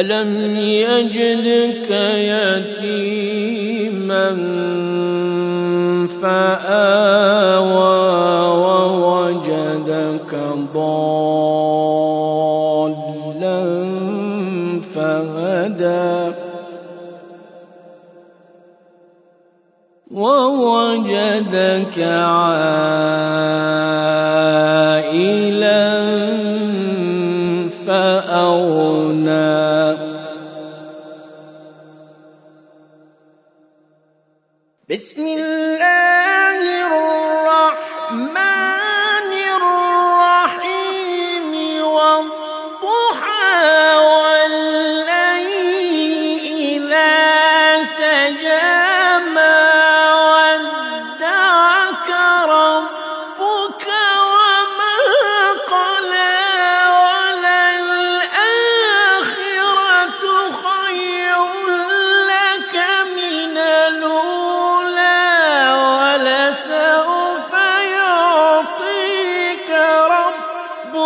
ألم يجدك يتيما فآوى ووجدك ضالا فهدى ووجدك عائلا بسم الله الرحمن الرحيم والضحى والليل إذا سجى.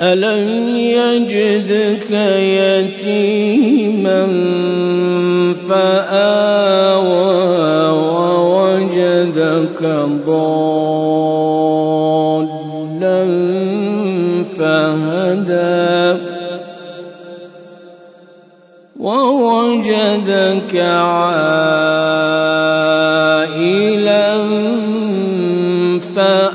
ألم يجدك يتيما فآوى ووجدك ضالا فهدى ووجدك عائلا فأغنى